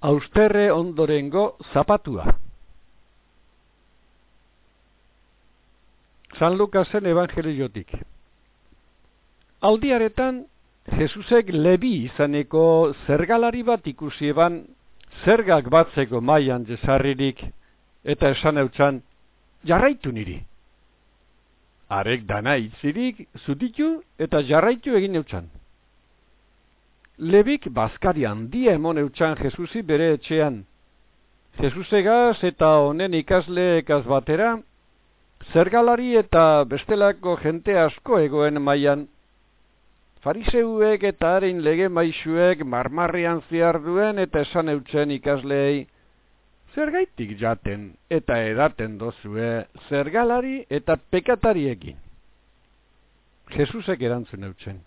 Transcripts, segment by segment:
austerre ondorengo zapatua. San Lukasen evangeliotik. Aldiaretan, Jesusek lebi izaneko zergalari bat ikusi eban, zergak batzeko maian jesarririk, eta esan eutxan, jarraitu niri. Arek dana itzirik, zutitu eta jarraitu egin eutxan. Lebik bazkari handia emon eutxan Jesusi bere etxean. Jesusegaz eta honen ikasle ekaz batera, zergalari eta bestelako jente asko egoen mailan. Fariseuek eta harin lege maixuek marmarrian ziar duen eta esan eutzen ikasleei, zergaitik jaten eta edaten dozue zergalari eta pekatariekin. Jesusek erantzun eutzen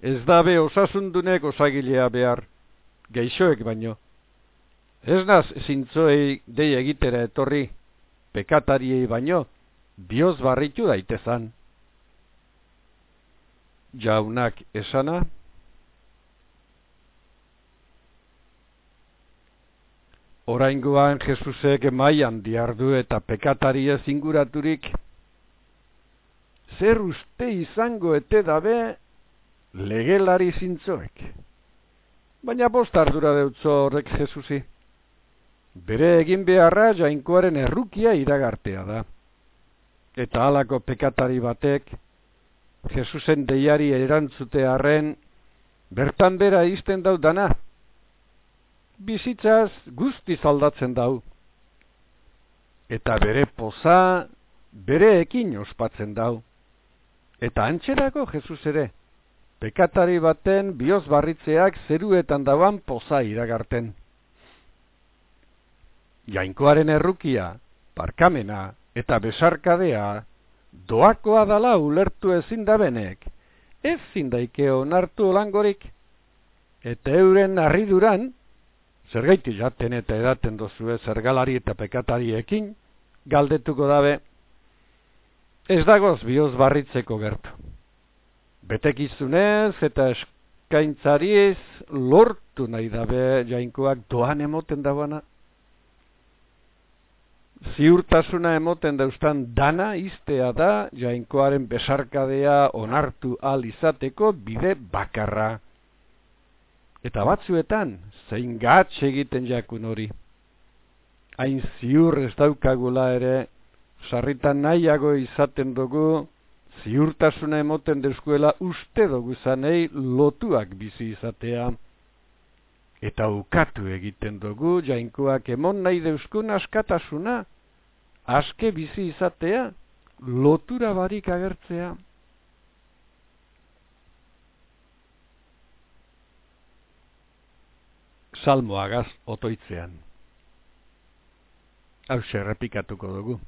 ez dabe osasundunek osagilea behar, geixoek baino. Ez naz zintzoei dei egitera etorri, pekatariei baino, bioz barritu daitezan. Jaunak esana, Oraingoan Jesusek maian diardu eta pekatari ez inguraturik, zer uste izango ete dabe legelari zintzoek. Baina bost ardura deutzo horrek Jesusi. Bere egin beharra jainkoaren errukia iragartea da. Eta halako pekatari batek, Jesusen deiari erantzute arren, bertan bera izten dau dana. Bizitzaz guzti zaldatzen dau. Eta bere poza, bere ekin ospatzen dau. Eta antxerako Jesus ere, pekatari baten bioz barritzeak zeruetan dauan poza iragarten. Jainkoaren errukia, parkamena eta besarkadea doakoa dala ulertu ezin dabenek, ez zindaike onartu olangorik, eta euren arriduran, zergaiti jaten eta edaten dozue zergalari eta pekatariekin, galdetuko dabe, ez dagoz bioz barritzeko gertu betekizunez eta eskaintzariez lortu nahi dabe jainkoak doan emoten dagoana. Ziurtasuna emoten dauztan dana iztea da jainkoaren besarkadea onartu al izateko bide bakarra. Eta batzuetan, zein gatz egiten jakun hori. Hain ziur ez daukagula ere, sarritan nahiago izaten dugu, ziurtasuna emoten dezkuela uste dugu zanei lotuak bizi izatea. Eta ukatu egiten dugu jainkoak emon nahi deuskun askatasuna, aske bizi izatea, lotura barik agertzea. Salmoagaz otoitzean. Hau errepikatuko dugu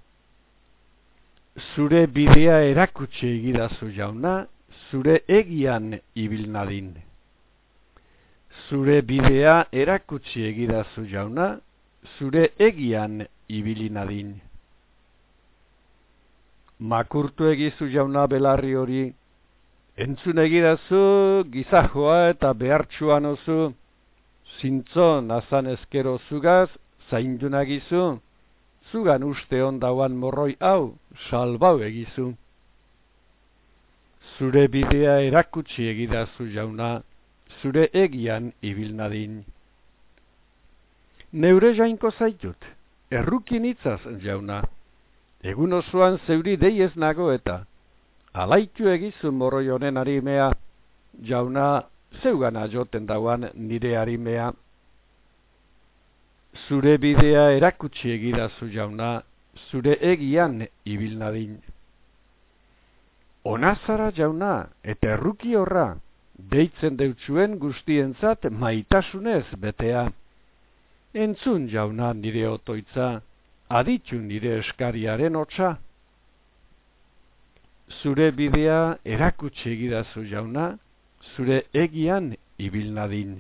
zure bidea erakutsi egidazu jauna, zure egian ibil nadin. Zure bidea erakutsi egidazu jauna, zure egian ibili nadin. Makurtu egizu jauna belarri hori, entzun egidazu gizajoa eta behartxuan ozu, zintzo nazan ezkero zugaz, zaindunagizu, zugan uste ondauan morroi hau, salbau egizu. Zure bidea erakutsi egidazu jauna, zure egian ibil nadin. Neure jainko zaitut, errukin itzaz jauna, egun osoan zeuri deiez nago eta, alaitu egizu morroi honen arimea, jauna zeugan joten dauan nire arimea zure bidea erakutsi egidazu jauna, zure egian ibil nadin. Onazara jauna, eta erruki horra, deitzen deutzuen guztientzat maitasunez betea. Entzun jauna nire otoitza, aditu nire eskariaren hotza. Zure bidea erakutsi egidazu jauna, zure egian ibil nadin.